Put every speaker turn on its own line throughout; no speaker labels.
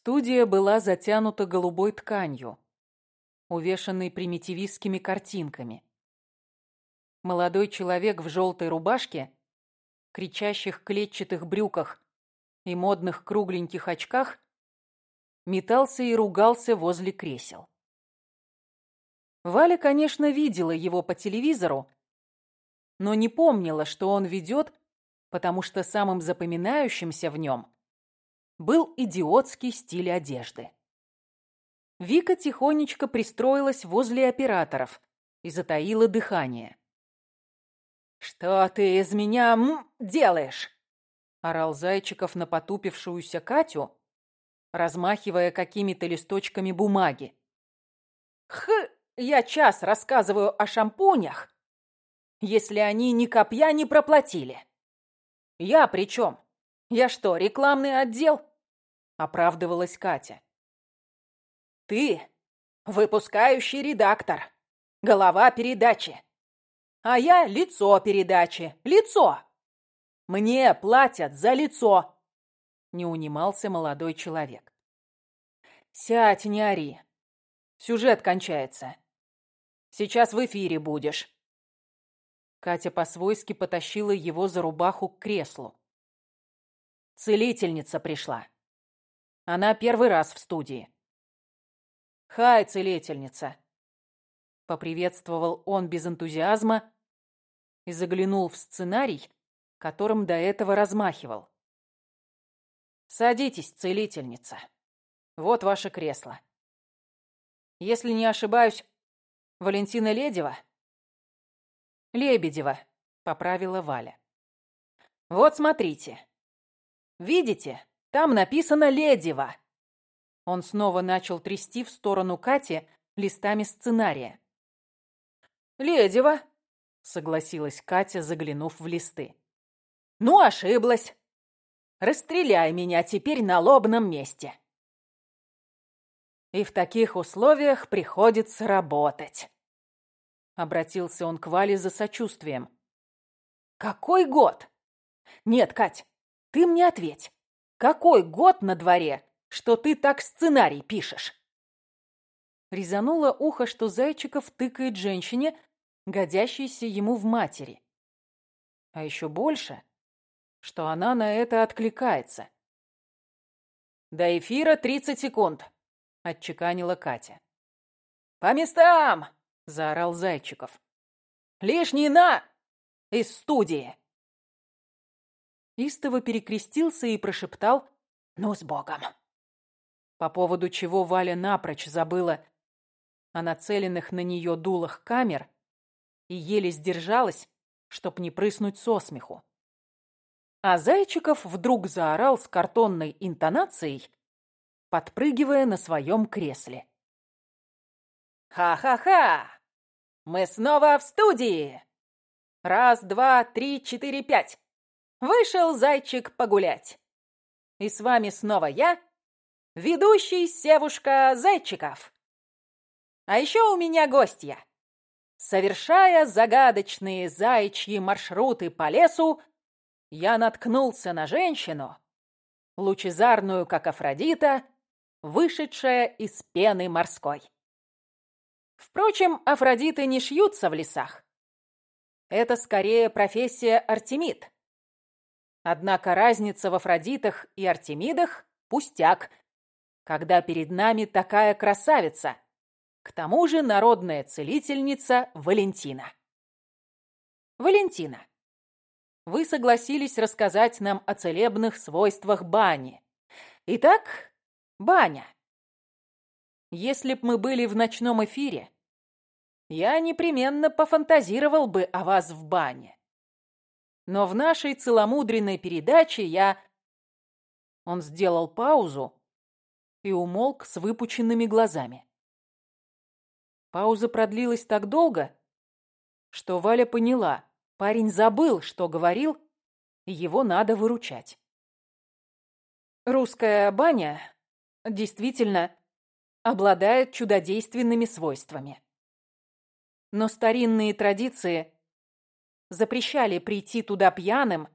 Студия была затянута голубой тканью, увешанной примитивистскими картинками. Молодой человек в желтой рубашке, кричащих клетчатых брюках и модных кругленьких очках метался и ругался возле кресел. Валя, конечно, видела его по телевизору, но не помнила, что он ведет, потому что самым запоминающимся в нем был идиотский стиль одежды. Вика тихонечко пристроилась возле операторов и затаила дыхание. «Что ты из меня м, делаешь?» — орал Зайчиков на потупившуюся Катю, размахивая какими-то листочками бумаги. «Х, я час рассказываю о шампунях, если они ни копья не проплатили. Я при чем? Я что, рекламный отдел?» — оправдывалась Катя. «Ты выпускающий редактор, голова передачи, а я лицо передачи, лицо. Мне платят за лицо!» Не унимался молодой человек. «Сядь, не ори. Сюжет кончается. Сейчас в эфире будешь». Катя по-свойски потащила его за рубаху к креслу. Целительница пришла. Она первый раз в студии. «Хай, целительница!» Поприветствовал он без энтузиазма и заглянул в сценарий, которым до этого размахивал. «Садитесь, целительница. Вот ваше кресло. Если не ошибаюсь, Валентина Ледева?» «Лебедева», — поправила Валя. «Вот смотрите. Видите, там написано «Ледева». Он снова начал трясти в сторону Кати листами сценария. «Ледева», — согласилась Катя, заглянув в листы. «Ну, ошиблась. Расстреляй меня теперь на лобном месте». И в таких условиях приходится работать. Обратился он к Вале за сочувствием. Какой год? Нет, Кать, ты мне ответь. Какой год на дворе, что ты так сценарий пишешь? Резануло ухо, что Зайчиков тыкает женщине, годящейся ему в матери. А еще больше, что она на это откликается. «До эфира тридцать секунд», — отчеканила Катя. «По местам!» — заорал Зайчиков. «Лишний на! Из студии!» Истово перекрестился и прошептал «Ну, с Богом!» По поводу чего Валя напрочь забыла о нацеленных на нее дулах камер и еле сдержалась, чтоб не прыснуть со смеху. А Зайчиков вдруг заорал с картонной интонацией, подпрыгивая на своем кресле. «Ха-ха-ха! Мы снова в студии! Раз, два, три, четыре, пять! Вышел зайчик погулять! И с вами снова я, ведущий Севушка Зайчиков! А еще у меня гостья!» Совершая загадочные заячьи маршруты по лесу, я наткнулся на женщину, лучезарную, как Афродита, вышедшая из пены морской. Впрочем, Афродиты не шьются в лесах. Это скорее профессия Артемид. Однако разница в Афродитах и Артемидах – пустяк, когда перед нами такая красавица, к тому же народная целительница Валентина. Валентина вы согласились рассказать нам о целебных свойствах бани. Итак, баня. Если б мы были в ночном эфире, я непременно пофантазировал бы о вас в бане. Но в нашей целомудренной передаче я... Он сделал паузу и умолк с выпученными глазами. Пауза продлилась так долго, что Валя поняла. Парень забыл, что говорил, и его надо выручать. Русская баня действительно обладает чудодейственными свойствами. Но старинные традиции запрещали прийти туда пьяным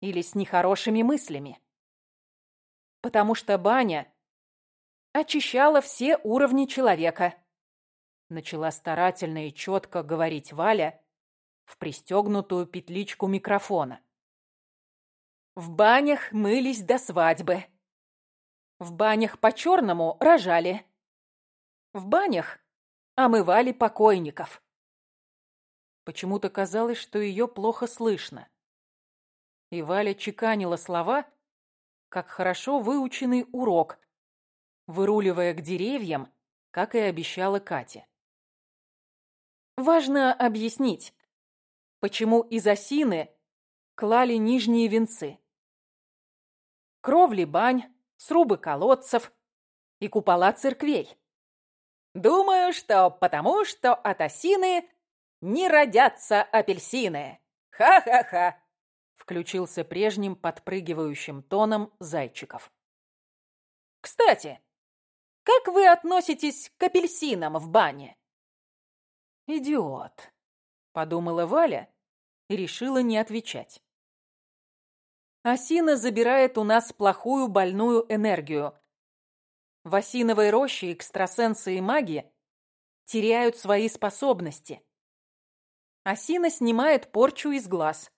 или с нехорошими мыслями. Потому что баня очищала все уровни человека. Начала старательно и четко говорить Валя в пристегнутую петличку микрофона. В банях мылись до свадьбы. В банях по-черному рожали. В банях омывали покойников. Почему-то казалось, что ее плохо слышно. И Валя чеканила слова, как хорошо выученный урок, выруливая к деревьям, как и обещала Катя. Важно объяснить, почему из осины клали нижние венцы. Кровли бань, срубы колодцев и купола церквей. Думаю, что потому, что от осины не родятся апельсины. Ха-ха-ха!» Включился прежним подпрыгивающим тоном Зайчиков. «Кстати, как вы относитесь к апельсинам в бане?» «Идиот», — подумала Валя и решила не отвечать. Осина забирает у нас плохую больную энергию. В осиновой роще экстрасенсы и маги теряют свои способности. Осина снимает порчу из глаз.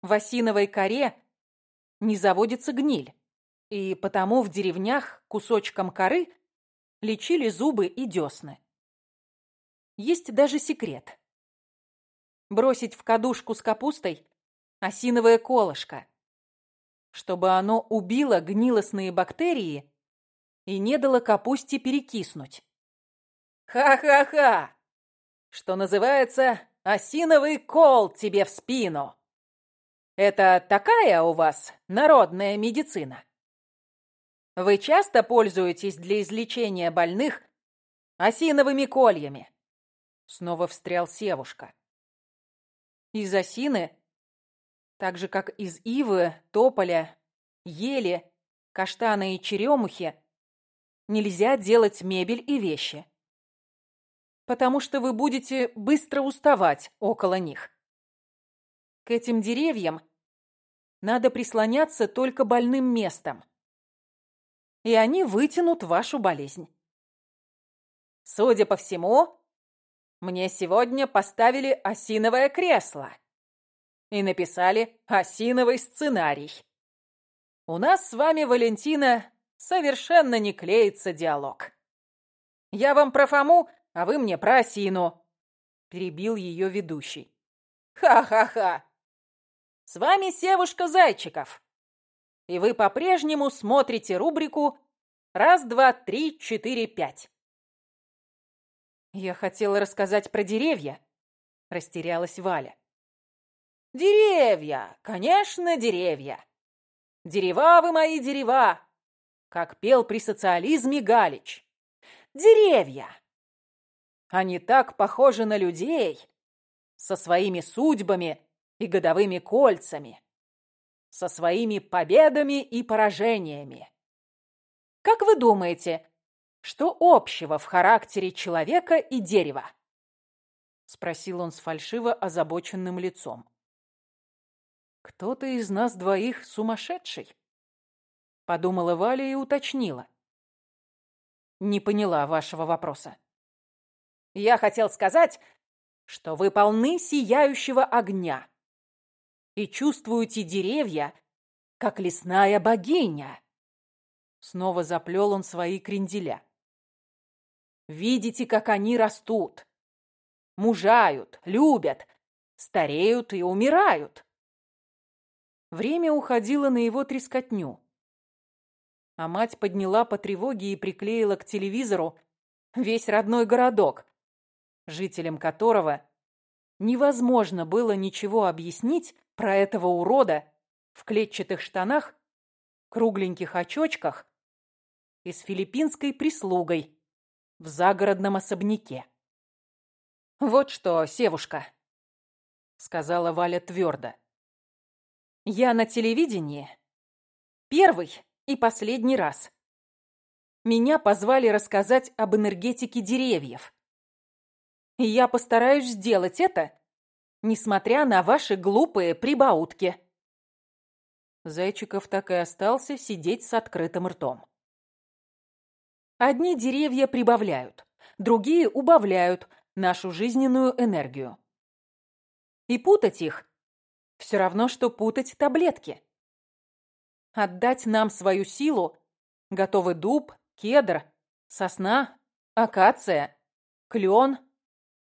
В осиновой коре не заводится гниль, и потому в деревнях кусочком коры лечили зубы и десны. Есть даже секрет. Бросить в кадушку с капустой осиновое колышко, чтобы оно убило гнилостные бактерии и не дало капусте перекиснуть. Ха-ха-ха! Что называется, осиновый кол тебе в спину. Это такая у вас народная медицина? Вы часто пользуетесь для излечения больных осиновыми кольями? Снова встрял Севушка. Из осины так же, как из ивы, тополя, ели, каштана и черемухи, нельзя делать мебель и вещи. Потому что вы будете быстро уставать около них. К этим деревьям надо прислоняться только больным местом. И они вытянут вашу болезнь. Судя по всему, мне сегодня поставили осиновое кресло и написали осиновый сценарий. У нас с вами, Валентина, совершенно не клеится диалог. Я вам про Фому, а вы мне про осину, перебил ее ведущий. Ха-ха-ха! С вами Севушка Зайчиков. И вы по-прежнему смотрите рубрику «Раз, два, три, четыре, пять». Я хотела рассказать про деревья, растерялась Валя. Деревья, конечно, деревья. Дерева вы мои дерева, как пел при социализме Галич. Деревья. Они так похожи на людей, со своими судьбами и годовыми кольцами, со своими победами и поражениями. Как вы думаете, что общего в характере человека и дерева? Спросил он с фальшиво озабоченным лицом. «Кто-то из нас двоих сумасшедший?» Подумала Валя и уточнила. «Не поняла вашего вопроса». «Я хотел сказать, что вы полны сияющего огня и чувствуете деревья, как лесная богиня». Снова заплел он свои кренделя. «Видите, как они растут, мужают, любят, стареют и умирают. Время уходило на его трескотню. А мать подняла по тревоге и приклеила к телевизору весь родной городок, жителям которого невозможно было ничего объяснить про этого урода в клетчатых штанах, кругленьких очочках и с филиппинской прислугой в загородном особняке. «Вот что, Севушка», — сказала Валя твердо. Я на телевидении первый и последний раз. Меня позвали рассказать об энергетике деревьев. И я постараюсь сделать это, несмотря на ваши глупые прибаутки. Зайчиков так и остался сидеть с открытым ртом. Одни деревья прибавляют, другие убавляют нашу жизненную энергию. И путать их все равно, что путать таблетки. Отдать нам свою силу готовы дуб, кедр, сосна, акация, клен,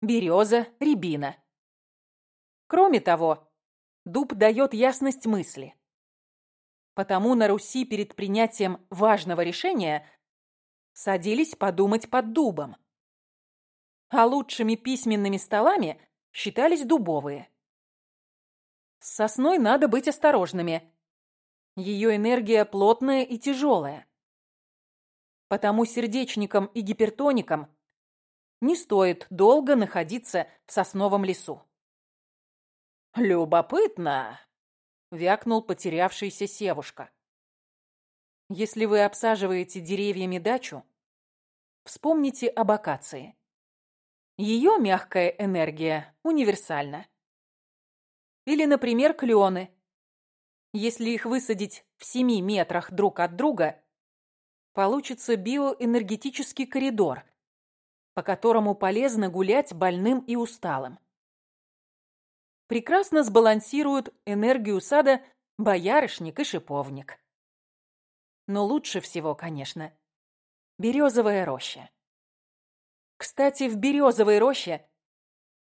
береза, рябина. Кроме того, дуб дает ясность мысли. Потому на Руси перед принятием важного решения садились подумать под дубом. А лучшими письменными столами считались дубовые. С сосной надо быть осторожными. Ее энергия плотная и тяжелая. Потому сердечникам и гипертоникам не стоит долго находиться в сосновом лесу. «Любопытно!» — вякнул потерявшийся Севушка. «Если вы обсаживаете деревьями дачу, вспомните об акации. Ее мягкая энергия универсальна. Или, например, клены. Если их высадить в 7 метрах друг от друга, получится биоэнергетический коридор, по которому полезно гулять больным и усталым. Прекрасно сбалансируют энергию сада боярышник и шиповник. Но лучше всего, конечно, березовая роща. Кстати, в березовой роще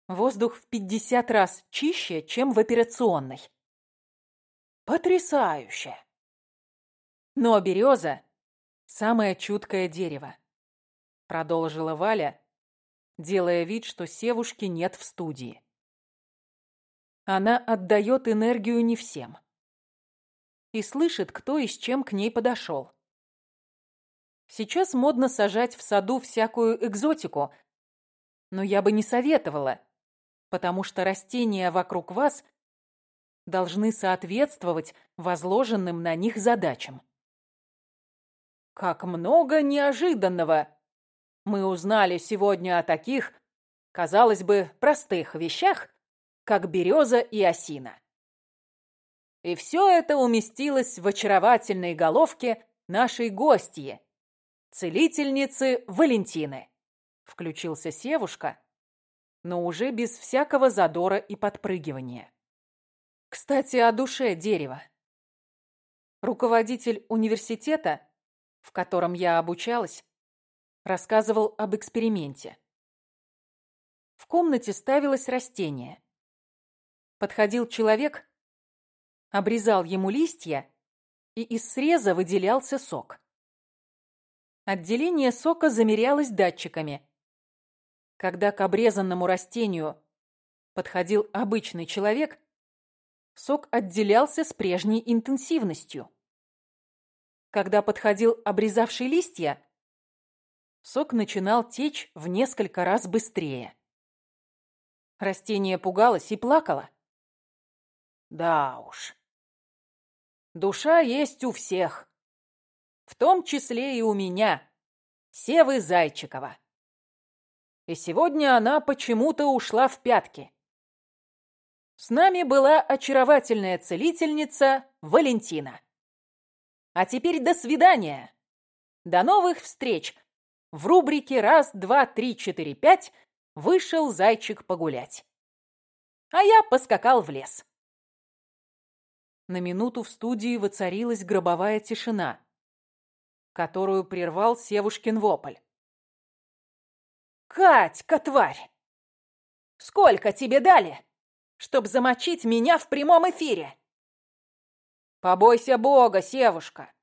воздух в 50 раз чище, чем в операционной. Потрясающе! Но береза – самое чуткое дерево продолжила Валя, делая вид, что Севушки нет в студии. Она отдает энергию не всем. И слышит, кто и с чем к ней подошел. Сейчас модно сажать в саду всякую экзотику, но я бы не советовала, потому что растения вокруг вас должны соответствовать возложенным на них задачам. «Как много неожиданного!» Мы узнали сегодня о таких, казалось бы, простых вещах, как береза и осина. И все это уместилось в очаровательной головке нашей гостьи, целительницы Валентины. Включился Севушка, но уже без всякого задора и подпрыгивания. Кстати, о душе дерева. Руководитель университета, в котором я обучалась, рассказывал об эксперименте. В комнате ставилось растение. Подходил человек, обрезал ему листья, и из среза выделялся сок. Отделение сока замерялось датчиками. Когда к обрезанному растению подходил обычный человек, сок отделялся с прежней интенсивностью. Когда подходил обрезавший листья, сок начинал течь в несколько раз быстрее. Растение пугалось и плакало. Да уж. Душа есть у всех. В том числе и у меня, Севы Зайчикова. И сегодня она почему-то ушла в пятки. С нами была очаровательная целительница Валентина. А теперь до свидания. До новых встреч в рубрике «Раз, два, три, четыре, пять» вышел зайчик погулять. А я поскакал в лес. На минуту в студии воцарилась гробовая тишина, которую прервал Севушкин вопль. «Катька, тварь! Сколько тебе дали, чтоб замочить меня в прямом эфире?» «Побойся Бога, Севушка!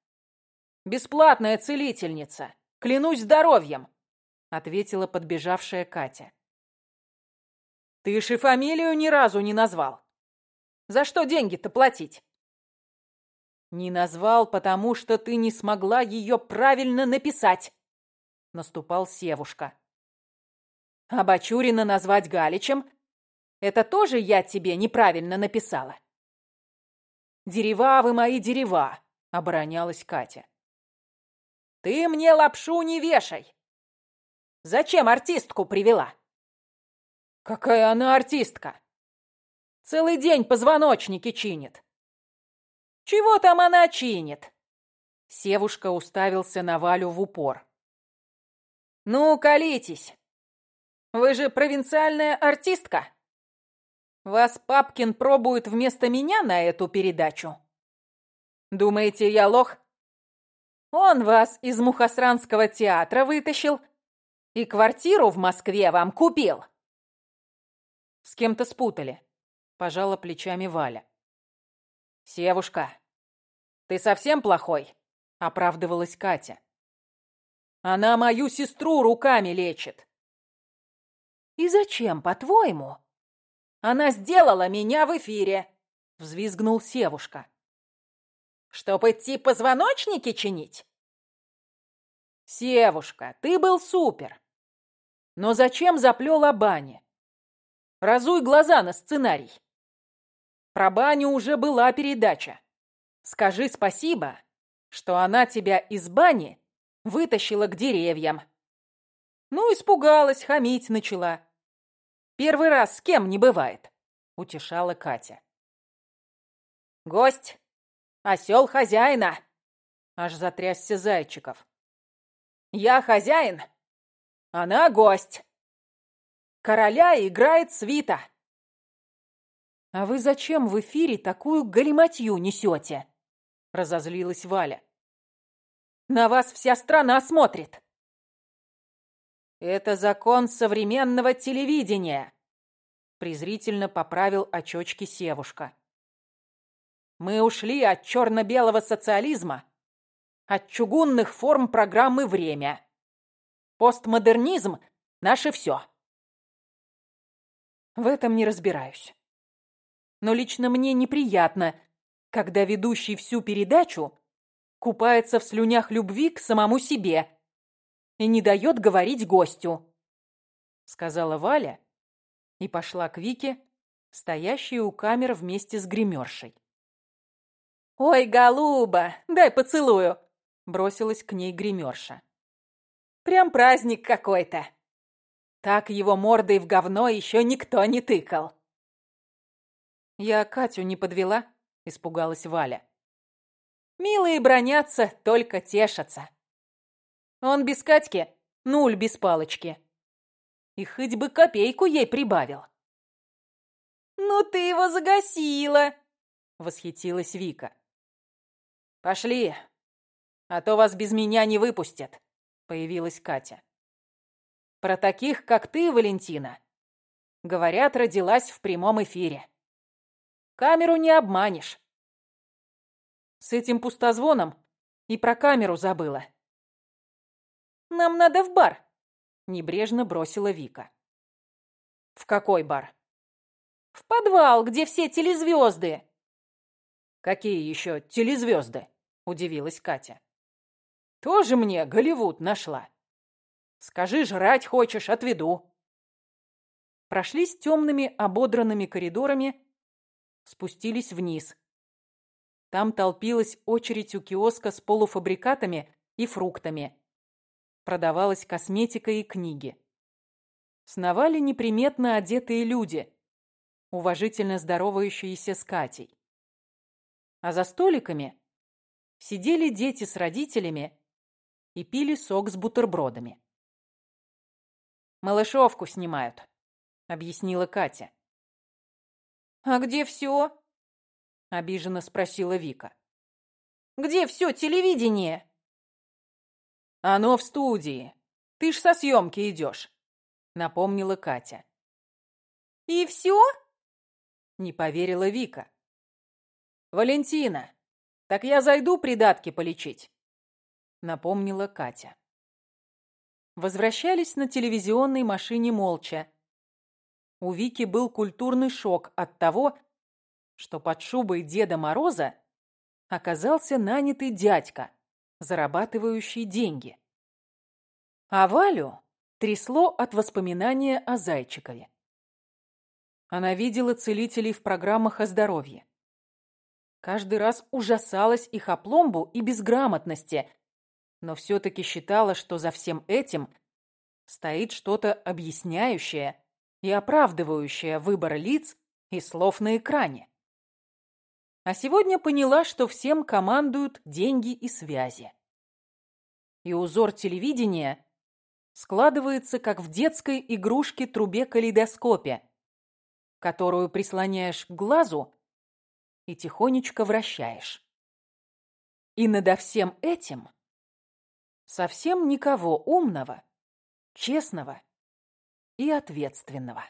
Бесплатная целительница!» Клянусь здоровьем!» — ответила подбежавшая Катя. «Ты и фамилию ни разу не назвал. За что деньги-то платить?» «Не назвал, потому что ты не смогла ее правильно написать», — наступал Севушка. «А Бачурина назвать Галичем — это тоже я тебе неправильно написала». «Дерева вы мои дерева», — оборонялась Катя. Ты мне лапшу не вешай. Зачем артистку привела? Какая она артистка? Целый день позвоночники чинит. Чего там она чинит? Севушка уставился на Валю в упор. Ну, колитесь. Вы же провинциальная артистка. Вас Папкин пробует вместо меня на эту передачу. Думаете, я лох? Он вас из Мухосранского театра вытащил и квартиру в Москве вам купил. С кем-то спутали. Пожала плечами Валя. «Севушка, ты совсем плохой?» Оправдывалась Катя. «Она мою сестру руками лечит». «И зачем, по-твоему?» «Она сделала меня в эфире!» Взвизгнул Севушка. «Чтоб идти позвоночники чинить?» «Севушка, ты был супер! Но зачем заплел о бане? Разуй глаза на сценарий. Про баню уже была передача. Скажи спасибо, что она тебя из бани вытащила к деревьям. Ну, испугалась, хамить начала. Первый раз с кем не бывает, утешала Катя. Гость, осел хозяина, аж затрясся Зайчиков. Я хозяин, она гость. Короля играет свита. «А вы зачем в эфире такую галиматью несете?» — разозлилась Валя. «На вас вся страна смотрит!» «Это закон современного телевидения!» — презрительно поправил очочки Севушка. «Мы ушли от черно-белого социализма, от чугунных форм программы «Время». Постмодернизм — наше все. В этом не разбираюсь но лично мне неприятно, когда ведущий всю передачу купается в слюнях любви к самому себе и не дает говорить гостю», — сказала Валя и пошла к Вике, стоящей у камер вместе с гримершей. «Ой, голуба, дай поцелую!» — бросилась к ней гримерша. «Прям праздник какой-то!» Так его мордой в говно еще никто не тыкал. «Я Катю не подвела?» – испугалась Валя. «Милые бронятся, только тешатся. Он без Катьки, нуль без палочки. И хоть бы копейку ей прибавил». «Ну ты его загасила!» – восхитилась Вика. «Пошли, а то вас без меня не выпустят», – появилась Катя. «Про таких, как ты, Валентина, говорят, родилась в прямом эфире». Камеру не обманешь. С этим пустозвоном и про камеру забыла. Нам надо в бар, небрежно бросила Вика. В какой бар? В подвал, где все телезвезды. Какие еще телезвезды? Удивилась Катя. Тоже мне Голливуд нашла. Скажи, жрать хочешь, отведу. Прошлись темными ободранными коридорами спустились вниз. Там толпилась очередь у киоска с полуфабрикатами и фруктами. Продавалась косметика и книги. Сновали неприметно одетые люди, уважительно здоровающиеся с Катей. А за столиками сидели дети с родителями и пили сок с бутербродами. «Малышовку снимают», — объяснила Катя. «А где все?» — обиженно спросила Вика. «Где все телевидение?» «Оно в студии. Ты ж со съемки идешь», — напомнила Катя. «И все?» — не поверила Вика. «Валентина, так я зайду придатки полечить», — напомнила Катя. Возвращались на телевизионной машине молча, у Вики был культурный шок от того, что под шубой Деда Мороза оказался нанятый дядька, зарабатывающий деньги. А Валю трясло от воспоминания о Зайчикове. Она видела целителей в программах о здоровье. Каждый раз ужасалась их опломбу и безграмотности, но все-таки считала, что за всем этим стоит что-то объясняющее и оправдывающая выбор лиц и слов на экране. А сегодня поняла, что всем командуют деньги и связи. И узор телевидения складывается, как в детской игрушке-трубе-калейдоскопе, которую прислоняешь к глазу и тихонечко вращаешь. И надо всем этим совсем никого умного, честного и ответственного.